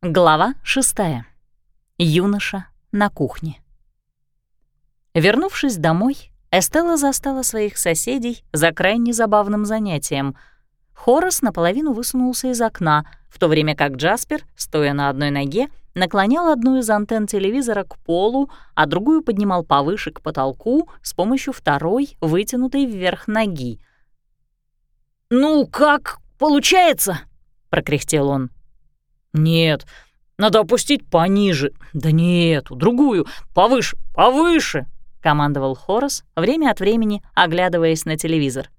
Глава шестая. Юноша на кухне. Вернувшись домой, Эстелла застала своих соседей за крайне забавным занятием. Хорас наполовину высунулся из окна, в то время как Джаспер, стоя на одной ноге, наклонял одну из антенн телевизора к полу, а другую поднимал повыше к потолку с помощью второй, вытянутой вверх ноги. «Ну, как получается?» — прокряхтел он. «Нет, надо опустить пониже. Да нет, другую, повыше, повыше!» — командовал Хорас, время от времени оглядываясь на телевизор.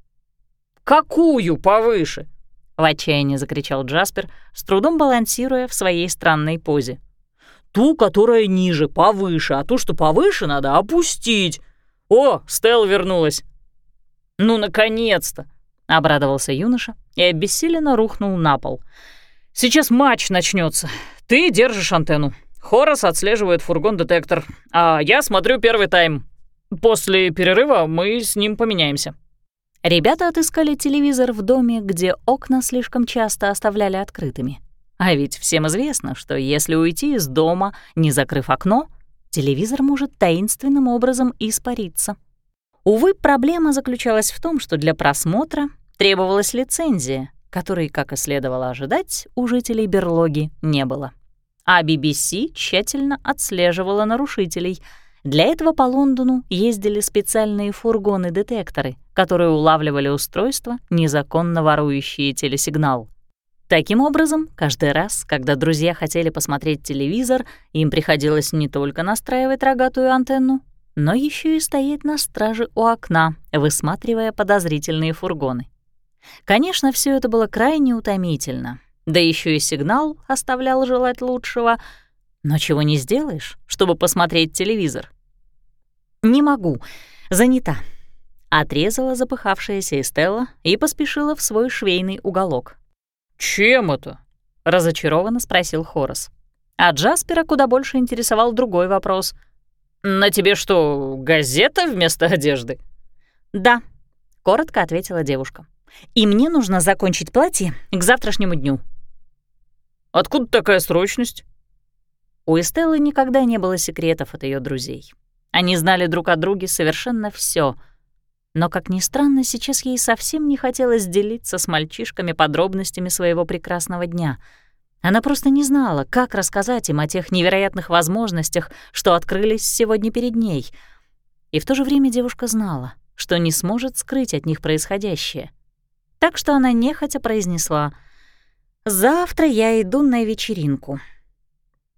«Какую повыше?» — в отчаянии закричал Джаспер, с трудом балансируя в своей странной позе. «Ту, которая ниже, повыше, а ту, что повыше, надо опустить. О, Стелла вернулась!» «Ну, наконец-то!» — обрадовался юноша и обессиленно рухнул на пол. «Сейчас матч начнется. Ты держишь антенну. Хорос отслеживает фургон-детектор, а я смотрю первый тайм. После перерыва мы с ним поменяемся». Ребята отыскали телевизор в доме, где окна слишком часто оставляли открытыми. А ведь всем известно, что если уйти из дома, не закрыв окно, телевизор может таинственным образом испариться. Увы, проблема заключалась в том, что для просмотра требовалась лицензия, которой, как и следовало ожидать, у жителей берлоги не было. А BBC тщательно отслеживала нарушителей — для этого по Лондону ездили специальные фургоны-детекторы, которые улавливали устройства, незаконно ворующие телесигнал. Таким образом, каждый раз, когда друзья хотели посмотреть телевизор, им приходилось не только настраивать рогатую антенну, но еще и стоять на страже у окна, высматривая подозрительные фургоны. Конечно, все это было крайне утомительно, да еще и сигнал оставлял желать лучшего — но чего не сделаешь, чтобы посмотреть телевизор? «Не могу, занята», — отрезала запыхавшаяся Эстелла и поспешила в свой швейный уголок. «Чем это?» — разочарованно спросил Хорас. А Джаспера куда больше интересовал другой вопрос. «На тебе что, газета вместо одежды?» «Да», — коротко ответила девушка. «И мне нужно закончить платье к завтрашнему дню». «Откуда такая срочность?» У Эстеллы никогда не было секретов от ее друзей. Они знали друг о друге совершенно все. Но, как ни странно, сейчас ей совсем не хотелось делиться с мальчишками подробностями своего прекрасного дня. Она просто не знала, как рассказать им о тех невероятных возможностях, что открылись сегодня перед ней. И в то же время девушка знала, что не сможет скрыть от них происходящее. Так что она нехотя произнесла «Завтра я иду на вечеринку»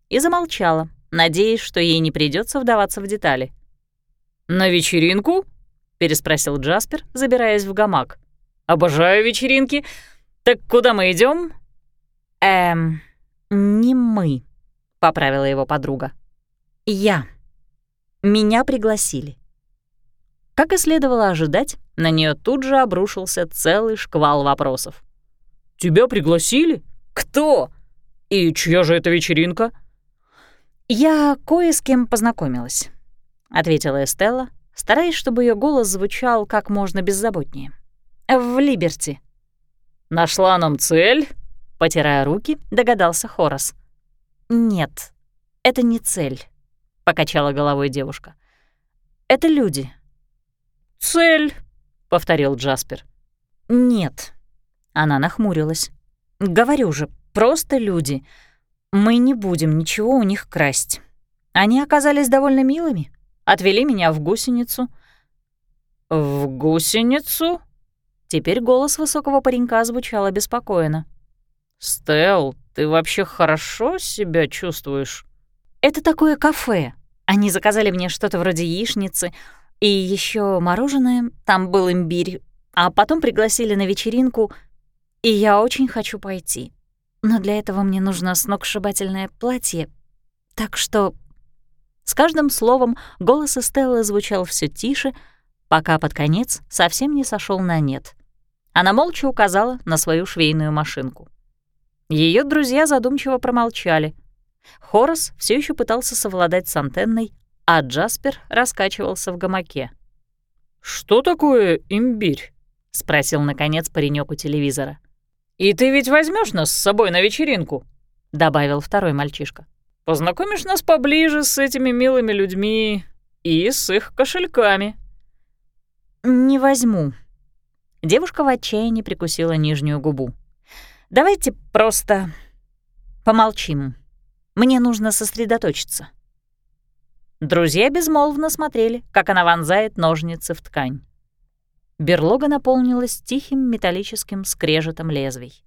и замолчала, надеясь, что ей не придется вдаваться в детали. «На вечеринку?» — переспросил Джаспер, забираясь в гамак. «Обожаю вечеринки. Так куда мы идем? «Эм, не мы», — поправила его подруга. «Я. Меня пригласили». Как и следовало ожидать, на нее тут же обрушился целый шквал вопросов. «Тебя пригласили? Кто? И чья же это вечеринка?» «Я кое с кем познакомилась», — ответила Эстелла, стараясь, чтобы ее голос звучал как можно беззаботнее. «В Либерти». «Нашла нам цель?» — потирая руки, догадался Хорас. «Нет, это не цель», — покачала головой девушка. «Это люди». «Цель», — повторил Джаспер. «Нет», — она нахмурилась. «Говорю же, просто люди. Мы не будем ничего у них красть. Они оказались довольно милыми, отвели меня в гусеницу. «В гусеницу?» Теперь голос высокого паренька звучал обеспокоенно. «Стелл, ты вообще хорошо себя чувствуешь?» «Это такое кафе. Они заказали мне что-то вроде яичницы и еще мороженое, там был имбирь, а потом пригласили на вечеринку, и я очень хочу пойти но для этого мне нужно сногсшибательное платье, так что...» С каждым словом голос Эстеллы звучал все тише, пока под конец совсем не сошел на нет. Она молча указала на свою швейную машинку. Ее друзья задумчиво промолчали. Хорас все еще пытался совладать с антенной, а Джаспер раскачивался в гамаке. «Что такое имбирь?» — спросил, наконец, паренек у телевизора. «И ты ведь возьмешь нас с собой на вечеринку?» — добавил второй мальчишка. «Познакомишь нас поближе с этими милыми людьми и с их кошельками». «Не возьму». Девушка в отчаянии прикусила нижнюю губу. «Давайте просто помолчим. Мне нужно сосредоточиться». Друзья безмолвно смотрели, как она вонзает ножницы в ткань. Берлога наполнилась тихим металлическим скрежетом лезвий.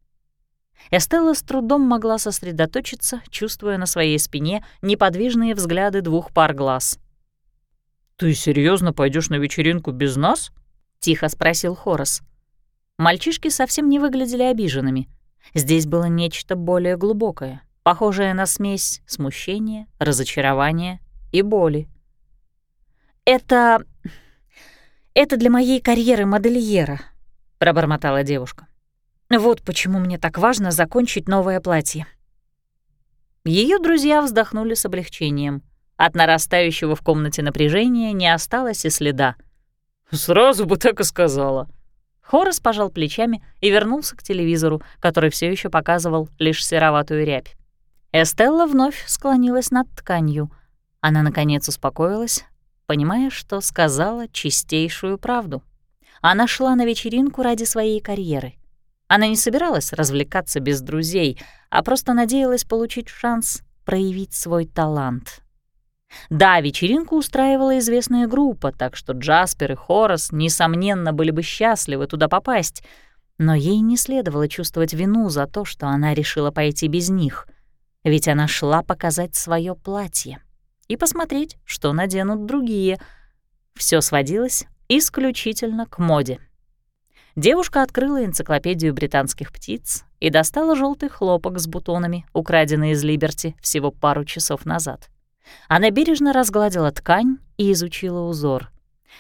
Эстелла с трудом могла сосредоточиться, чувствуя на своей спине неподвижные взгляды двух пар глаз. «Ты серьезно пойдешь на вечеринку без нас?» — тихо спросил Хорос. Мальчишки совсем не выглядели обиженными. Здесь было нечто более глубокое, похожее на смесь смущения, разочарования и боли. «Это... это для моей карьеры модельера», — пробормотала девушка. Вот почему мне так важно закончить новое платье. Ее друзья вздохнули с облегчением. От нарастающего в комнате напряжения не осталось и следа. «Сразу бы так и сказала». Хорас пожал плечами и вернулся к телевизору, который все еще показывал лишь сероватую рябь. Эстелла вновь склонилась над тканью. Она, наконец, успокоилась, понимая, что сказала чистейшую правду. Она шла на вечеринку ради своей карьеры — она не собиралась развлекаться без друзей, а просто надеялась получить шанс проявить свой талант. Да, вечеринку устраивала известная группа, так что Джаспер и Хорас, несомненно, были бы счастливы туда попасть, но ей не следовало чувствовать вину за то, что она решила пойти без них, ведь она шла показать свое платье и посмотреть, что наденут другие. Все сводилось исключительно к моде. Девушка открыла энциклопедию британских птиц и достала желтый хлопок с бутонами, украденный из Либерти всего пару часов назад. Она бережно разгладила ткань и изучила узор.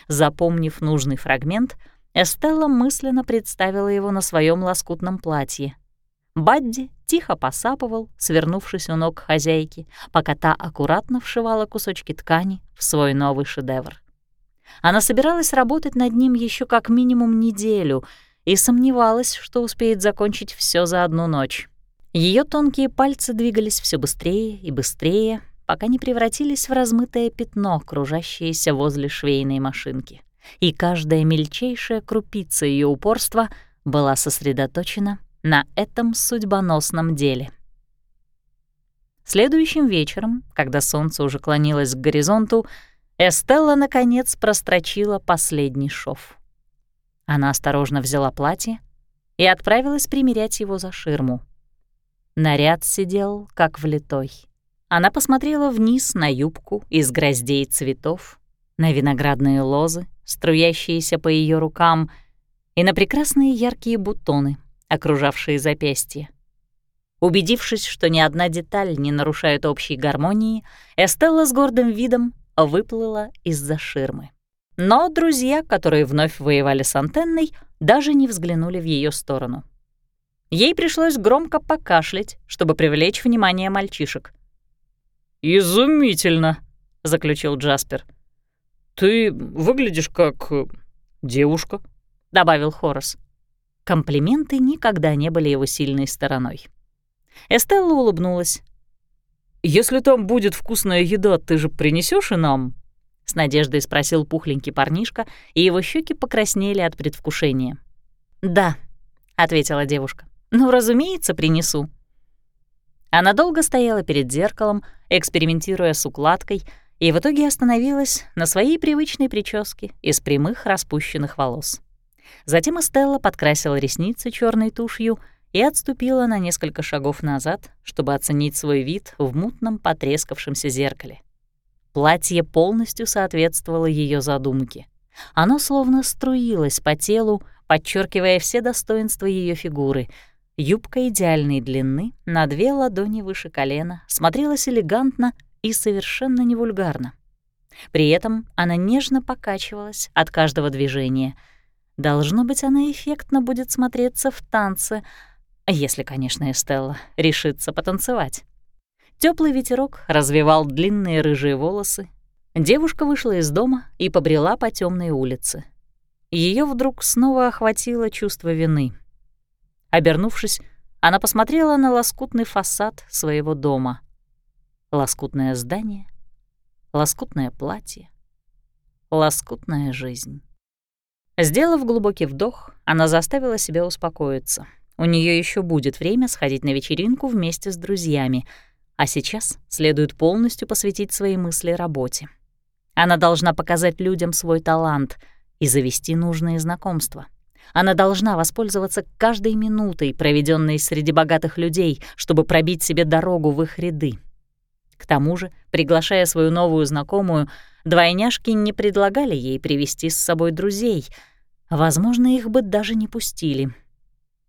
Запомнив нужный фрагмент, Эстелла мысленно представила его на своем лоскутном платье. Бадди тихо посапывал, свернувшись у ног хозяйки, пока та аккуратно вшивала кусочки ткани в свой новый шедевр. Она собиралась работать над ним еще как минимум неделю и сомневалась, что успеет закончить все за одну ночь. Ее тонкие пальцы двигались все быстрее и быстрее, пока не превратились в размытое пятно, кружащееся возле швейной машинки. И каждая мельчайшая крупица ее упорства была сосредоточена на этом судьбоносном деле. Следующим вечером, когда солнце уже клонилось к горизонту, Эстелла, наконец, прострочила последний шов. Она осторожно взяла платье и отправилась примерять его за ширму. Наряд сидел как влитой. Она посмотрела вниз на юбку из гроздей цветов, на виноградные лозы, струящиеся по ее рукам, и на прекрасные яркие бутоны, окружавшие запястье. Убедившись, что ни одна деталь не нарушает общей гармонии, Эстелла с гордым видом выплыла из-за ширмы. Но друзья, которые вновь воевали с антенной, даже не взглянули в ее сторону. Ей пришлось громко покашлять, чтобы привлечь внимание мальчишек. «Изумительно», — заключил Джаспер. «Ты выглядишь как девушка», — добавил Хорос. Комплименты никогда не были его сильной стороной. Эстелла улыбнулась, «Если там будет вкусная еда, ты же принесешь и нам?» — с надеждой спросил пухленький парнишка, и его щеки покраснели от предвкушения. «Да», — ответила девушка. «Ну, разумеется, принесу». Она долго стояла перед зеркалом, экспериментируя с укладкой, и в итоге остановилась на своей привычной прическе из прямых распущенных волос. Затем Эстелла подкрасила ресницы черной тушью — и отступила на несколько шагов назад, чтобы оценить свой вид в мутном потрескавшемся зеркале. Платье полностью соответствовало ее задумке. Оно словно струилось по телу, подчеркивая все достоинства ее фигуры. Юбка идеальной длины, на две ладони выше колена, смотрелась элегантно и совершенно не вульгарно. При этом она нежно покачивалась от каждого движения. Должно быть, она эффектно будет смотреться в танце — если, конечно, Эстелла решится потанцевать. Теплый ветерок развивал длинные рыжие волосы. Девушка вышла из дома и побрела по темной улице. Ее вдруг снова охватило чувство вины. Обернувшись, Она посмотрела на лоскутный фасад своего дома. Лоскутное здание, лоскутное платье, лоскутная жизнь. Сделав глубокий вдох, она заставила себя успокоиться. У нее еще будет время сходить на вечеринку вместе с друзьями, а сейчас следует полностью посвятить свои мысли работе. Она должна показать людям свой талант и завести нужные знакомства. Она должна воспользоваться каждой минутой, проведенной среди богатых людей, чтобы пробить себе дорогу в их ряды. К тому же, приглашая свою новую знакомую, двойняшки не предлагали ей привести с собой друзей. Возможно, их бы даже не пустили.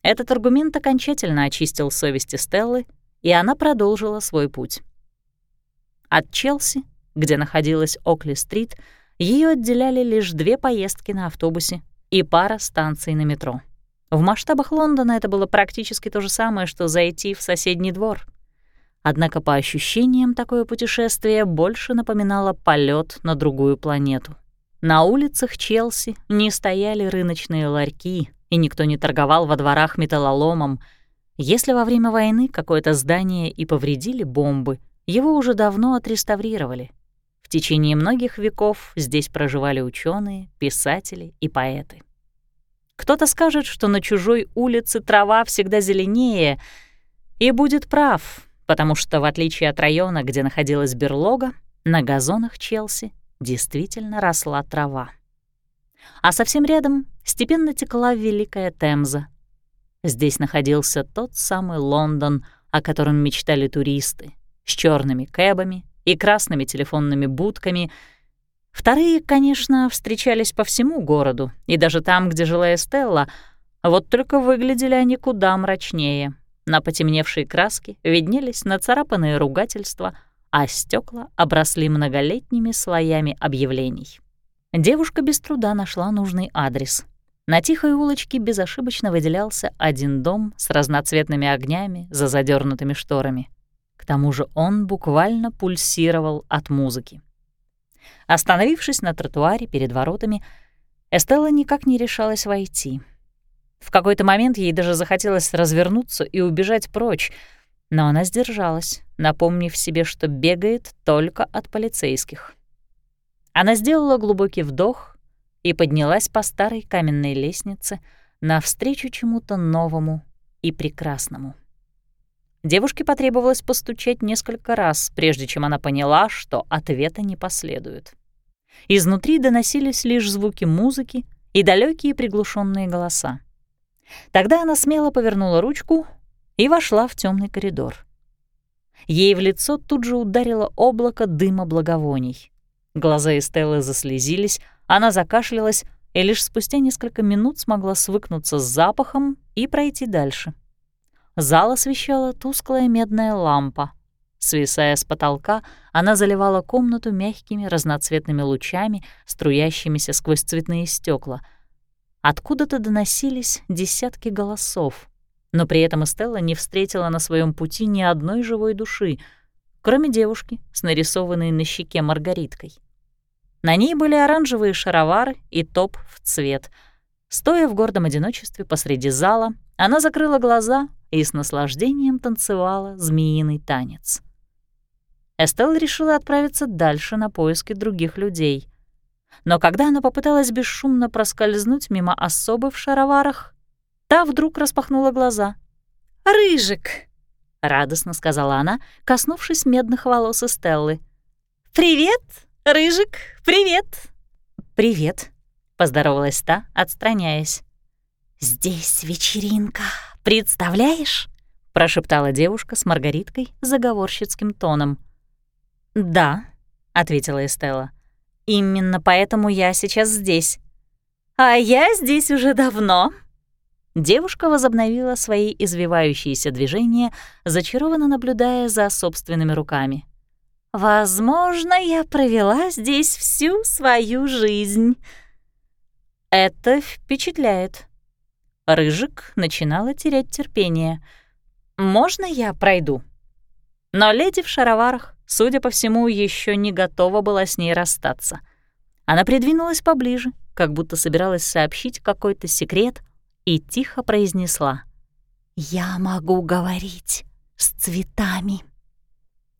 Этот аргумент окончательно очистил совести Стеллы, и она продолжила свой путь. От Челси, где находилась Окли-стрит, ее отделяли лишь две поездки на автобусе и пара станций на метро. В масштабах Лондона это было практически то же самое, что зайти в соседний двор. Однако по ощущениям такое путешествие больше напоминало полет на другую планету. На улицах Челси не стояли рыночные ларьки, и никто не торговал во дворах металлоломом. Если во время войны какое-то здание и повредили бомбы, его уже давно отреставрировали. В течение многих веков здесь проживали ученые, писатели и поэты. Кто-то скажет, что на чужой улице трава всегда зеленее, и будет прав, потому что, в отличие от района, где находилась берлога, на газонах Челси действительно росла трава. А совсем рядом степенно текла Великая Темза. Здесь находился тот самый Лондон, о котором мечтали туристы, с черными кэбами и красными телефонными будками. Вторые, конечно, встречались по всему городу, и даже там, где жила Эстелла, вот только выглядели они куда мрачнее. На потемневшей краске виднелись нацарапанные ругательства, а стекла обросли многолетними слоями объявлений. Девушка без труда нашла нужный адрес. На тихой улочке безошибочно выделялся один дом с разноцветными огнями за задернутыми шторами. К тому же он буквально пульсировал от музыки. Остановившись на тротуаре перед воротами, Эстелла никак не решалась войти. В какой-то момент ей даже захотелось развернуться и убежать прочь, но она сдержалась, напомнив себе, что бегает только от полицейских. Она сделала глубокий вдох и поднялась по старой каменной лестнице навстречу чему-то новому и прекрасному. Девушке потребовалось постучать несколько раз, прежде чем она поняла, что ответа не последует. Изнутри доносились лишь звуки музыки и далекие приглушенные голоса. Тогда она смело повернула ручку и вошла в темный коридор. Ей в лицо тут же ударило облако дыма благовоний. Глаза Эстеллы заслезились, она закашлялась и лишь спустя несколько минут смогла свыкнуться с запахом и пройти дальше. Зал освещала тусклая медная лампа. Свисая с потолка, она заливала комнату мягкими разноцветными лучами, струящимися сквозь цветные стекла. Откуда-то доносились десятки голосов, но при этом Эстелла не встретила на своем пути ни одной живой души, кроме девушки с нарисованной на щеке маргариткой. На ней были оранжевые шаровары и топ в цвет. Стоя в гордом одиночестве посреди зала, она закрыла глаза и с наслаждением танцевала змеиный танец. Эстел решила отправиться дальше на поиски других людей. Но когда она попыталась бесшумно проскользнуть мимо особы в шароварах, та вдруг распахнула глаза. «Рыжик!» — радостно сказала она, коснувшись медных волос Эстеллы. «Привет, Рыжик, привет!» «Привет!» — поздоровалась та, отстраняясь. «Здесь вечеринка, представляешь?» — прошептала девушка с Маргариткой заговорщицким тоном. «Да», — ответила Эстелла. «Именно поэтому я сейчас здесь». «А я здесь уже давно». Девушка возобновила свои извивающиеся движения, зачарованно наблюдая за собственными руками. «Возможно, я провела здесь всю свою жизнь». «Это впечатляет», Рыжик начинала терять терпение. «Можно я пройду?» Но леди в шароварах, судя по всему, еще не готова была с ней расстаться. Она придвинулась поближе, как будто собиралась сообщить какой-то секрет, и тихо произнесла. «Я могу говорить с цветами».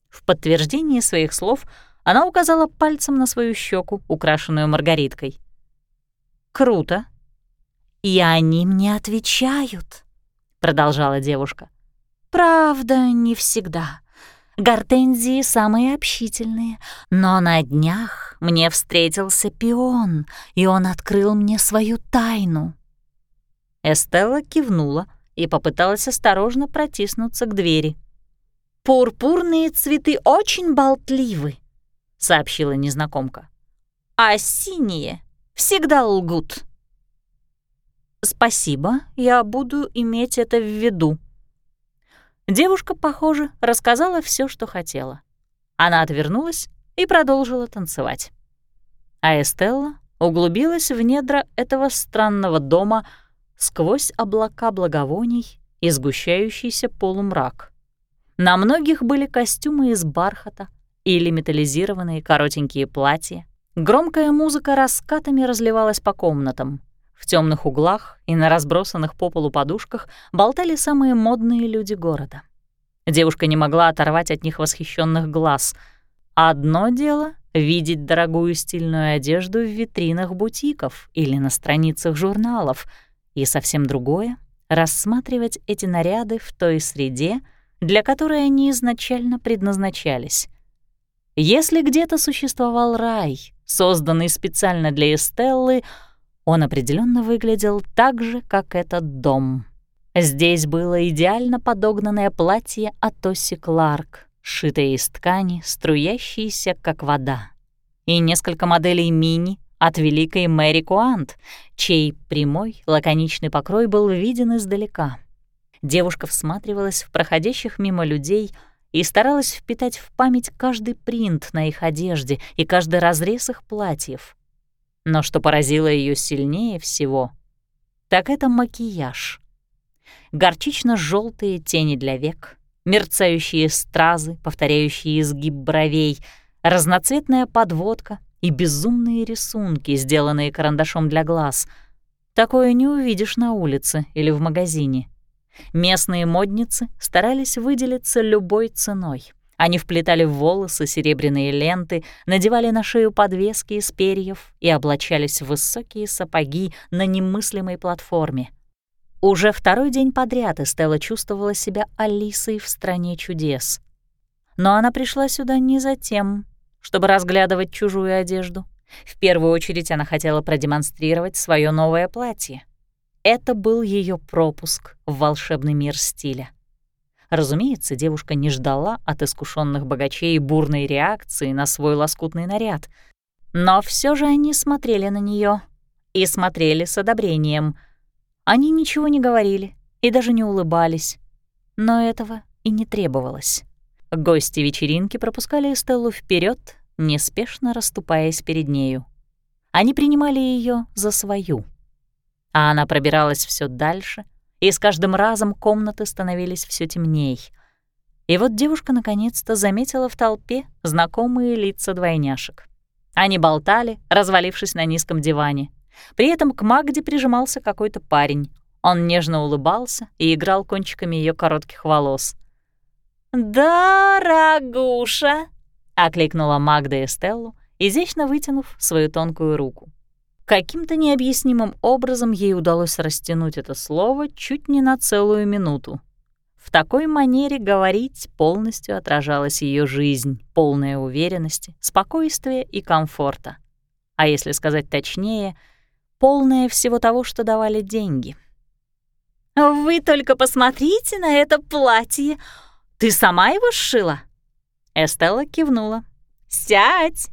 В подтверждение своих слов она указала пальцем на свою щеку, украшенную маргариткой. «Круто!» «И они мне отвечают», — продолжала девушка. «Правда, не всегда. Гортензии самые общительные, но на днях мне встретился пион, и он открыл мне свою тайну». Эстелла кивнула и попыталась осторожно протиснуться к двери. «Пурпурные цветы очень болтливы», — сообщила незнакомка. «А синие всегда лгут». «Спасибо, я буду иметь это в виду», Девушка, похоже, рассказала все, что хотела. Она отвернулась и продолжила танцевать. А Эстелла углубилась в недра этого странного дома сквозь облака благовоний и сгущающийся полумрак. На многих были костюмы из бархата или металлизированные коротенькие платья. Громкая музыка раскатами разливалась по комнатам. В темных углах и на разбросанных по полу подушках болтали самые модные люди города. Девушка не могла оторвать от них восхищенных глаз. Одно дело — видеть дорогую стильную одежду в витринах бутиков или на страницах журналов, и совсем другое — рассматривать эти наряды в той среде, для которой они изначально предназначались. Если где-то существовал рай, созданный специально для Эстеллы, он определенно выглядел так же, как этот дом. Здесь было идеально подогнанное платье от Осси Кларк, сшитое из ткани, струящейся, как вода. И несколько моделей мини от великой Мэри Куант, чей прямой, лаконичный покрой был виден издалека. Девушка всматривалась в проходящих мимо людей и старалась впитать в память каждый принт на их одежде и каждый разрез их платьев. Но что поразило ее сильнее всего, так это макияж. горчично желтые тени для век, мерцающие стразы, повторяющие изгиб бровей, разноцветная подводка и безумные рисунки, сделанные карандашом для глаз. Такое не увидишь на улице или в магазине. Местные модницы старались выделиться любой ценой — они вплетали в волосы серебряные ленты, надевали на шею подвески из перьев и облачались в высокие сапоги на немыслимой платформе. Уже второй день подряд Эстелла чувствовала себя Алисой в «Стране чудес». Но она пришла сюда не за тем, чтобы разглядывать чужую одежду. В первую очередь она хотела продемонстрировать свое новое платье. Это был ее пропуск в волшебный мир стиля. Разумеется, девушка не ждала от искушенных богачей бурной реакции на свой лоскутный наряд. Но все же они смотрели на нее и смотрели с одобрением. Они ничего не говорили и даже не улыбались. Но этого и не требовалось. Гости вечеринки пропускали Эстеллу вперед, неспешно расступаясь перед нею. Они принимали ее за свою. А она пробиралась все дальше — и с каждым разом комнаты становились все темней. И вот девушка наконец-то заметила в толпе знакомые лица двойняшек. Они болтали, развалившись на низком диване. При этом к Магде прижимался какой-то парень. Он нежно улыбался и играл кончиками ее коротких волос. «Дорогуша!» — окликнула Магда Эстеллу, изящно вытянув свою тонкую руку. Каким-то необъяснимым образом ей удалось растянуть это слово чуть не на целую минуту. В такой манере говорить полностью отражалась ее жизнь, полная уверенности, спокойствия и комфорта. А если сказать точнее, полная всего того, что давали деньги. «Вы только посмотрите на это платье! Ты сама его сшила?» Эстелла кивнула. «Сядь!»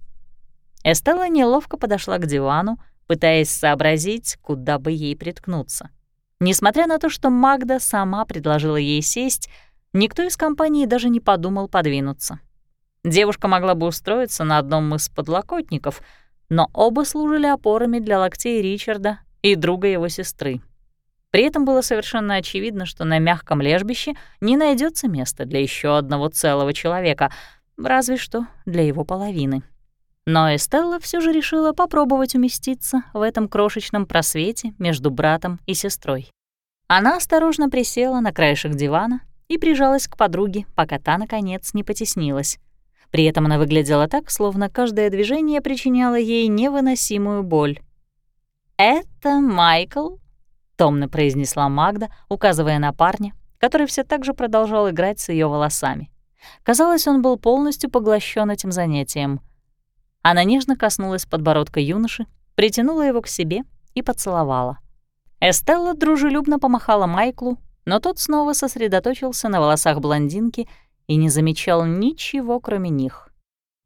Эстелла неловко подошла к дивану, пытаясь сообразить, куда бы ей приткнуться. Несмотря на то, что Магда сама предложила ей сесть, никто из компании даже не подумал подвинуться. Девушка могла бы устроиться на одном из подлокотников, но оба служили опорами для локтей Ричарда и друга его сестры. При этом было совершенно очевидно, что на мягком лежбище не найдется места для еще одного целого человека, разве что для его половины. Но Эстелла все же решила попробовать уместиться в этом крошечном просвете между братом и сестрой. Она осторожно присела на краешек дивана и прижалась к подруге, пока та, наконец, не потеснилась. При этом она выглядела так, словно каждое движение причиняло ей невыносимую боль. «Это Майкл», — томно произнесла Магда, указывая на парня, который все так же продолжал играть с ее волосами. Казалось, он был полностью поглощен этим занятием. Она нежно коснулась подбородка юноши, притянула его к себе и поцеловала. Эстелла дружелюбно помахала Майклу, но тот снова сосредоточился на волосах блондинки и не замечал ничего, кроме них.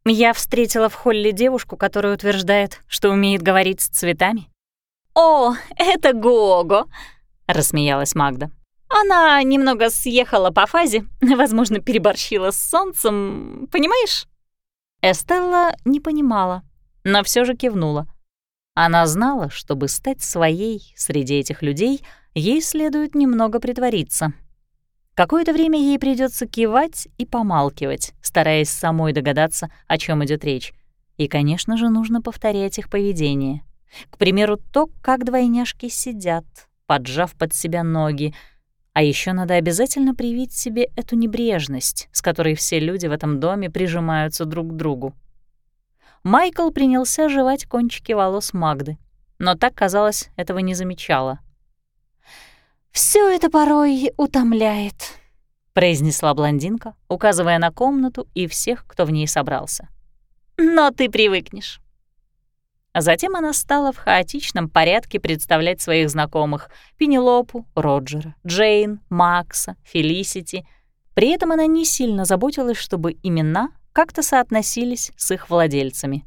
«Я встретила в холле девушку, которая утверждает, что умеет говорить с цветами». «О, это Гого!» — рассмеялась Магда. Она немного съехала по фазе, возможно, переборщила с солнцем, понимаешь? Эстелла не понимала, но все же кивнула. Она знала, чтобы стать своей среди этих людей, ей следует немного притвориться. Какое-то время ей придется кивать и помалкивать, стараясь самой догадаться, о чем идет речь. И, конечно же, нужно повторять их поведение. К примеру, то, как двойняшки сидят, поджав под себя ноги, а еще надо обязательно привить себе эту небрежность, с которой все люди в этом доме прижимаются друг к другу. Майкл принялся жевать кончики волос Магды, но так, казалось, этого не замечала. Все это порой утомляет», — произнесла блондинка, указывая на комнату и всех, кто в ней собрался. «Но ты привыкнешь». А затем она стала в хаотичном порядке представлять своих знакомых — Пенелопу, Роджера, Джейн, Макса, Фелисити. При этом она не сильно заботилась, чтобы имена как-то соотносились с их владельцами.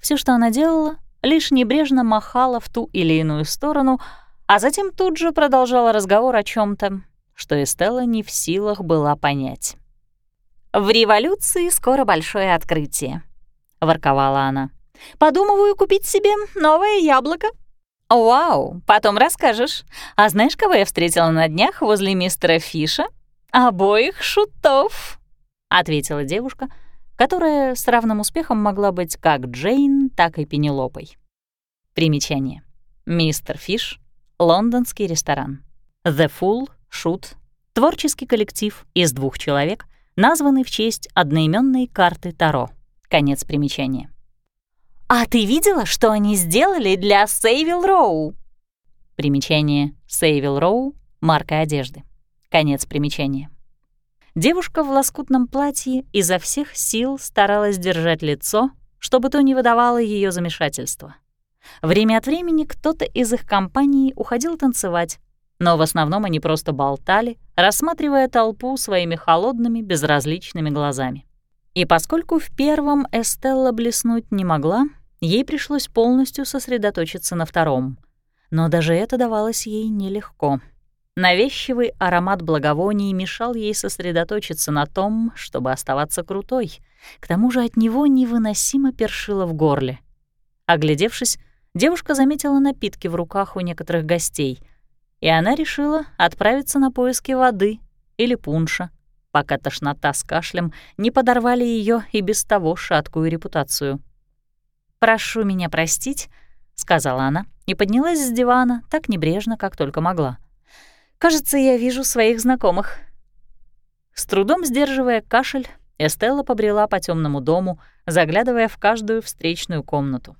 Все, что она делала, лишь небрежно махала в ту или иную сторону, а затем тут же продолжала разговор о чем то что Эстелла не в силах была понять. «В революции скоро большое открытие», — ворковала она. Подумываю купить себе новое яблоко». «Вау, потом расскажешь. А знаешь, кого я встретила на днях возле мистера Фиша? Обоих шутов», — ответила девушка, которая с равным успехом могла быть как Джейн, так и Пенелопой. Примечание. Мистер Фиш — лондонский ресторан. The Fool — шут, творческий коллектив из двух человек, названный в честь одноименной карты Таро. Конец примечания. «А ты видела, что они сделали для Сейвил Роу?» Примечание Сейвил Роу — марка одежды. Конец примечания. Девушка в лоскутном платье изо всех сил старалась держать лицо, чтобы то не выдавало ее замешательства. Время от времени кто-то из их компании уходил танцевать, но в основном они просто болтали, рассматривая толпу своими холодными, безразличными глазами. И поскольку в первом Эстелла блеснуть не могла, ей пришлось полностью сосредоточиться на втором. Но даже это давалось ей нелегко. Навязчивый аромат благовоний мешал ей сосредоточиться на том, чтобы оставаться крутой. К тому же от него невыносимо першило в горле. Оглядевшись, девушка заметила напитки в руках у некоторых гостей, и она решила отправиться на поиски воды или пунша, пока тошнота с кашлем не подорвали ее и без того шаткую репутацию. «Прошу меня простить», — сказала она и поднялась с дивана так небрежно, как только могла. «Кажется, я вижу своих знакомых». С трудом сдерживая кашель, Эстелла побрела по темному дому, заглядывая в каждую встречную комнату.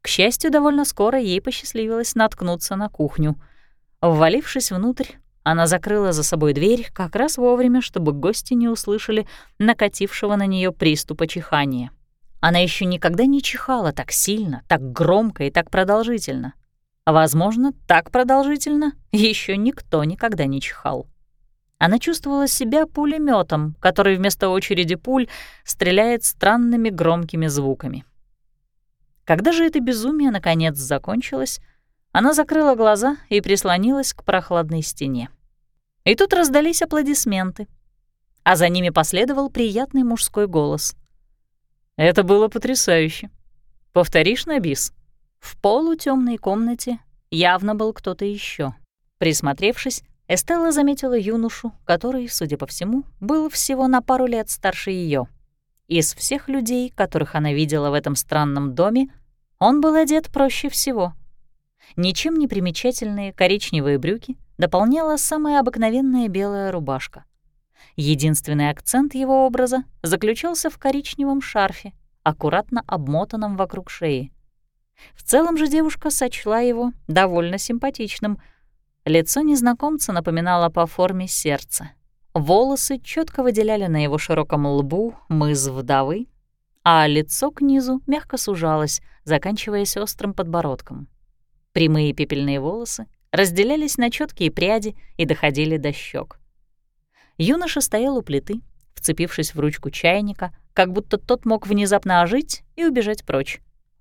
К счастью, довольно скоро ей посчастливилось наткнуться на кухню. Ввалившись внутрь, она закрыла за собой дверь как раз вовремя, чтобы гости не услышали накатившего на нее приступа чихания. Она еще никогда не чихала так сильно, так громко и так продолжительно. А, возможно, так продолжительно еще никто никогда не чихал. Она чувствовала себя пулеметом, который вместо очереди пуль стреляет странными громкими звуками. Когда же это безумие наконец закончилось, она закрыла глаза и прислонилась к прохладной стене. И тут раздались аплодисменты, а за ними последовал приятный мужской голос. «Это было потрясающе. Повторишь на бис?» В полутемной комнате явно был кто-то еще. Присмотревшись, Эстелла заметила юношу, который, судя по всему, был всего на пару лет старше ее. Из всех людей, которых она видела в этом странном доме, он был одет проще всего — ничем не примечательные коричневые брюки, дополняла самая обыкновенная белая рубашка. Единственный акцент его образа заключался в коричневом шарфе, аккуратно обмотанном вокруг шеи. В целом же девушка сочла его довольно симпатичным. Лицо незнакомца напоминало по форме сердце. Волосы четко выделяли на его широком лбу мыс вдовы, а лицо к низу мягко сужалось, заканчиваясь острым подбородком. Прямые пепельные волосы разделялись на четкие пряди и доходили до щек. Юноша стоял у плиты, вцепившись в ручку чайника, как будто тот мог внезапно ожить и убежать прочь.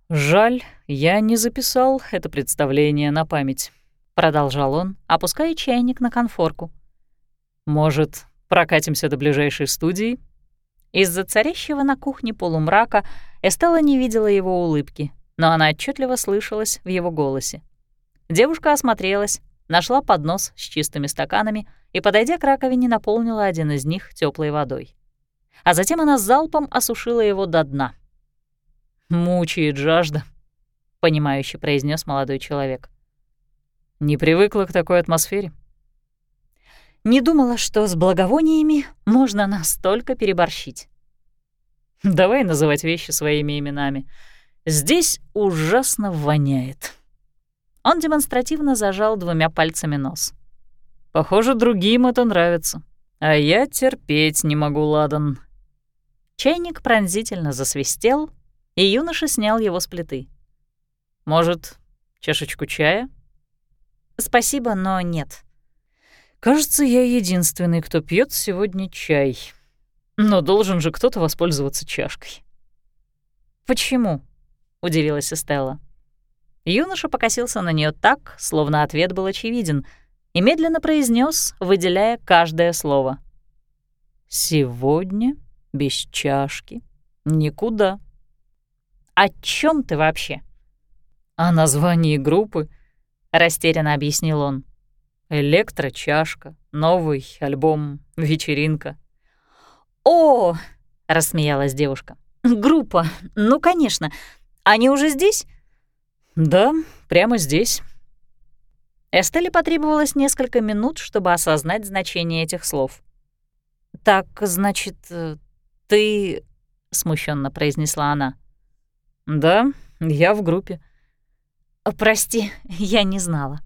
«Жаль, я не записал это представление на память», — продолжал он, опуская чайник на конфорку. «Может, прокатимся до ближайшей студии?» Из-за царящего на кухне полумрака Эстелла не видела его улыбки, но она отчетливо слышалась в его голосе. Девушка осмотрелась, нашла поднос с чистыми стаканами и, подойдя к раковине, наполнила один из них теплой водой. А затем она залпом осушила его до дна. «Мучает жажда», — понимающе произнес молодой человек. «Не привыкла к такой атмосфере?» Не думала, что с благовониями можно настолько переборщить. Давай называть вещи своими именами. Здесь ужасно воняет. Он демонстративно зажал двумя пальцами нос. Похоже, другим это нравится. А я терпеть не могу, Ладан. Чайник пронзительно засвистел, и юноша снял его с плиты. «Может, чашечку чая?» «Спасибо, но нет». «Кажется, я единственный, кто пьет сегодня чай. Но должен же кто-то воспользоваться чашкой». «Почему?» — удивилась Эстелла. Юноша покосился на нее так, словно ответ был очевиден, и медленно произнес, выделяя каждое слово. «Сегодня без чашки никуда». «О чем ты вообще?» «О названии группы», — растерянно объяснил он. «Электрочашка, новый альбом, вечеринка». «О!» — рассмеялась девушка. «Группа, ну, конечно. Они уже здесь?» «Да, прямо здесь». Эстеле потребовалось несколько минут, чтобы осознать значение этих слов. «Так, значит, э, ты...» — смущенно произнесла она. «Да, я в группе». «Прости, я не знала».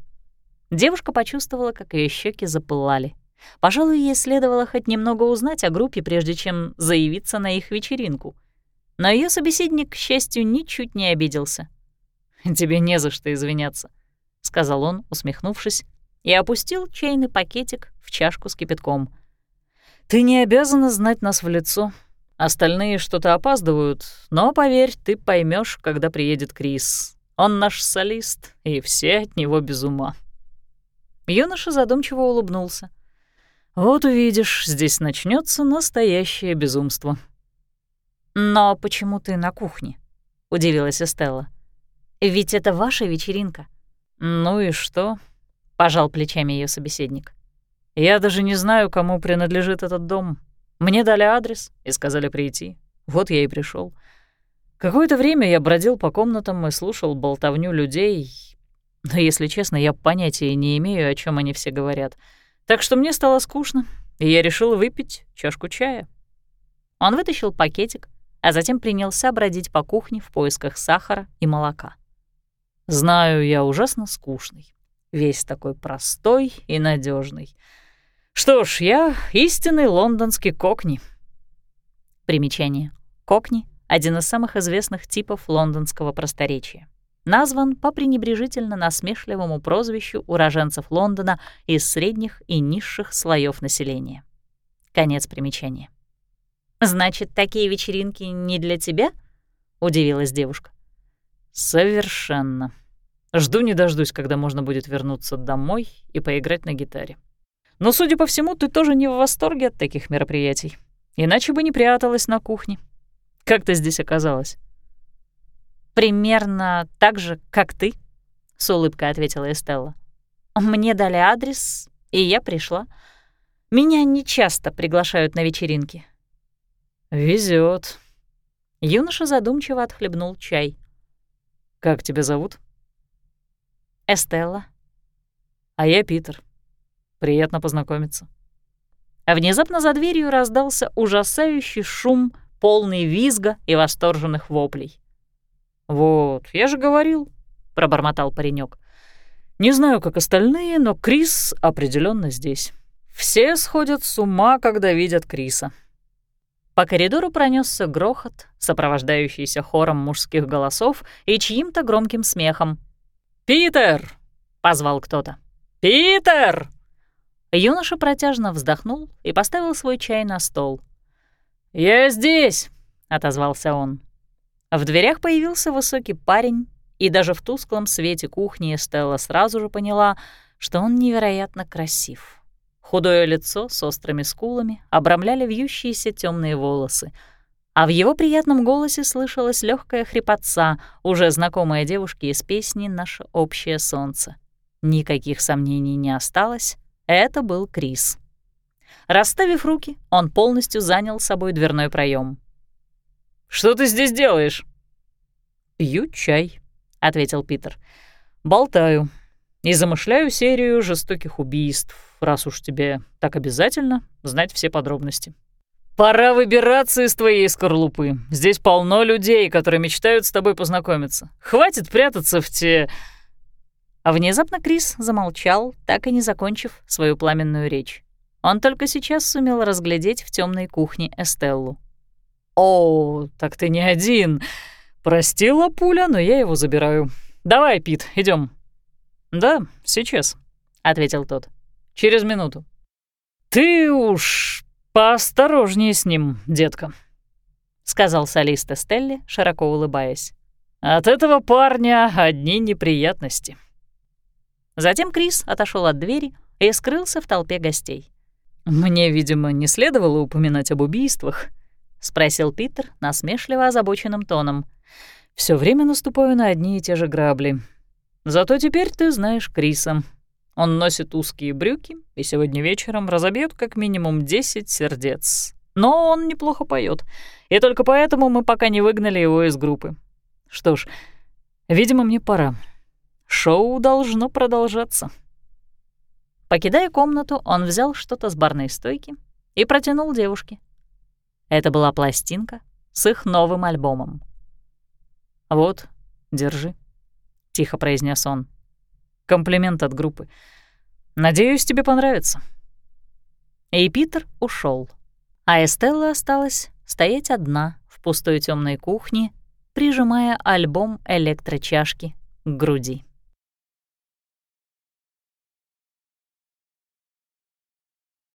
Девушка почувствовала, как ее щеки запылали. Пожалуй, ей следовало хоть немного узнать о группе, прежде чем заявиться на их вечеринку. Но ее собеседник, к счастью, ничуть не обиделся. «Тебе не за что извиняться», — сказал он, усмехнувшись, и опустил чайный пакетик в чашку с кипятком. «Ты не обязана знать нас в лицо. Остальные что-то опаздывают, но, поверь, ты поймешь, когда приедет Крис. Он наш солист, и все от него без ума». Юноша задумчиво улыбнулся. «Вот увидишь, здесь начнется настоящее безумство». «Но почему ты на кухне?» — удивилась Эстелла. Ведь это ваша вечеринка». «Ну и что?» — пожал плечами ее собеседник. «Я даже не знаю, кому принадлежит этот дом. Мне дали адрес и сказали прийти. Вот я и пришел. Какое-то время я бродил по комнатам и слушал болтовню людей, но, если честно, я понятия не имею, о чем они все говорят. Так что мне стало скучно, и я решил выпить чашку чая». Он вытащил пакетик, а затем принялся бродить по кухне в поисках сахара и молока. Знаю, я ужасно скучный, весь такой простой и надежный. Что ж, я истинный лондонский кокни. Примечание. Кокни — один из самых известных типов лондонского просторечия. Назван по пренебрежительно насмешливому прозвищу уроженцев Лондона из средних и низших слоев населения. Конец примечания. «Значит, такие вечеринки не для тебя?» — удивилась девушка. Совершенно. Жду не дождусь, когда можно будет вернуться домой и поиграть на гитаре. Но, судя по всему, ты тоже не в восторге от таких мероприятий. Иначе бы не пряталась на кухне. Как ты здесь оказалась? Примерно так же, как ты, с улыбкой ответила Эстелла. Мне дали адрес, и я пришла. Меня не часто приглашают на вечеринки. Везет. Юноша задумчиво отхлебнул чай. «Как тебя зовут?» «Эстелла». «А я Питер. Приятно познакомиться». А внезапно за дверью раздался ужасающий шум, полный визга и восторженных воплей. «Вот, я же говорил», — пробормотал паренек. «Не знаю, как остальные, но Крис определенно здесь. Все сходят с ума, когда видят Криса». По коридору пронесся грохот, сопровождающийся хором мужских голосов и чьим-то громким смехом. «Питер!» — позвал кто-то. «Питер!» Юноша протяжно вздохнул и поставил свой чай на стол. «Я здесь!» — отозвался он. В дверях появился высокий парень, и даже в тусклом свете кухни Стелла сразу же поняла, что он невероятно красив. Худое лицо с острыми скулами обрамляли вьющиеся темные волосы, а в его приятном голосе слышалась легкая хрипотца, уже знакомая девушке из песни «Наше общее солнце». Никаких сомнений не осталось, это был Крис. Расставив руки, он полностью занял собой дверной проем. «Что ты здесь делаешь?» «Пью чай», — ответил Питер. «Болтаю и замышляю серию жестоких убийств, раз уж тебе так обязательно знать все подробности. Пора выбираться из твоей скорлупы. Здесь полно людей, которые мечтают с тобой познакомиться. Хватит прятаться в те... А внезапно Крис замолчал, так и не закончив свою пламенную речь. Он только сейчас сумел разглядеть в темной кухне Эстеллу. «О, так ты не один. Прости, Лапуля, но я его забираю. Давай, Пит, идем. «Да, сейчас», — ответил тот. Через минуту. «Ты уж поосторожнее с ним, детка», — сказал солист Эстелли, широко улыбаясь. «От этого парня одни неприятности». Затем Крис отошел от двери и скрылся в толпе гостей. «Мне, видимо, не следовало упоминать об убийствах», — спросил Питер насмешливо озабоченным тоном. Все время наступаю на одни и те же грабли. Зато теперь ты знаешь Криса, он носит узкие брюки и сегодня вечером разобьет как минимум 10 сердец. Но он неплохо поет, и только поэтому мы пока не выгнали его из группы. Что ж, видимо, мне пора. Шоу должно продолжаться. Покидая комнату, он взял что-то с барной стойки и протянул девушке. Это была пластинка с их новым альбомом. «Вот, держи», — тихо произнес он. Комплимент от группы. Надеюсь, тебе понравится». И Питер ушел, а Эстелла осталась стоять одна в пустой темной кухне, прижимая альбом электрочашки к груди.